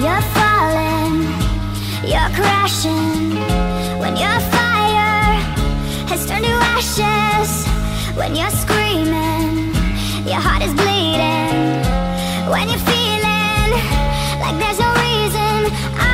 you're falling, you're crashing. When your fire has turned to ashes, when you're screaming, your heart is bleeding. When you're feeling like there's no reason.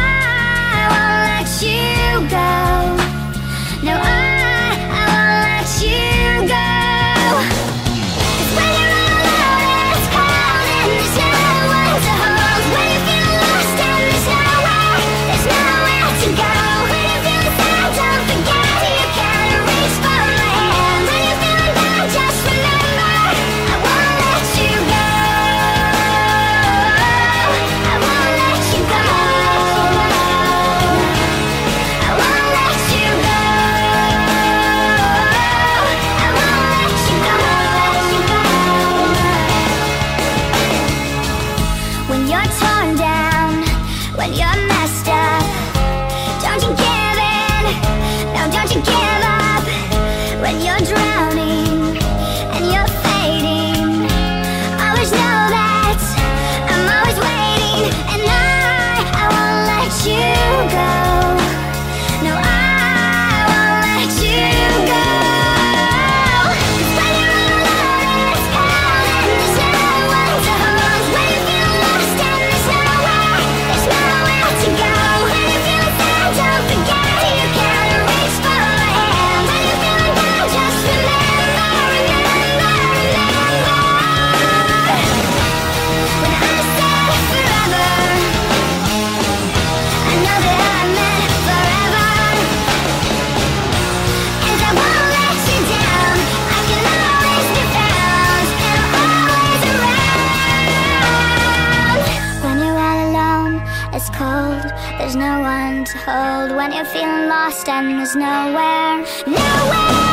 when you're There's no one to hold when you're feeling lost and there's nowhere, nowhere.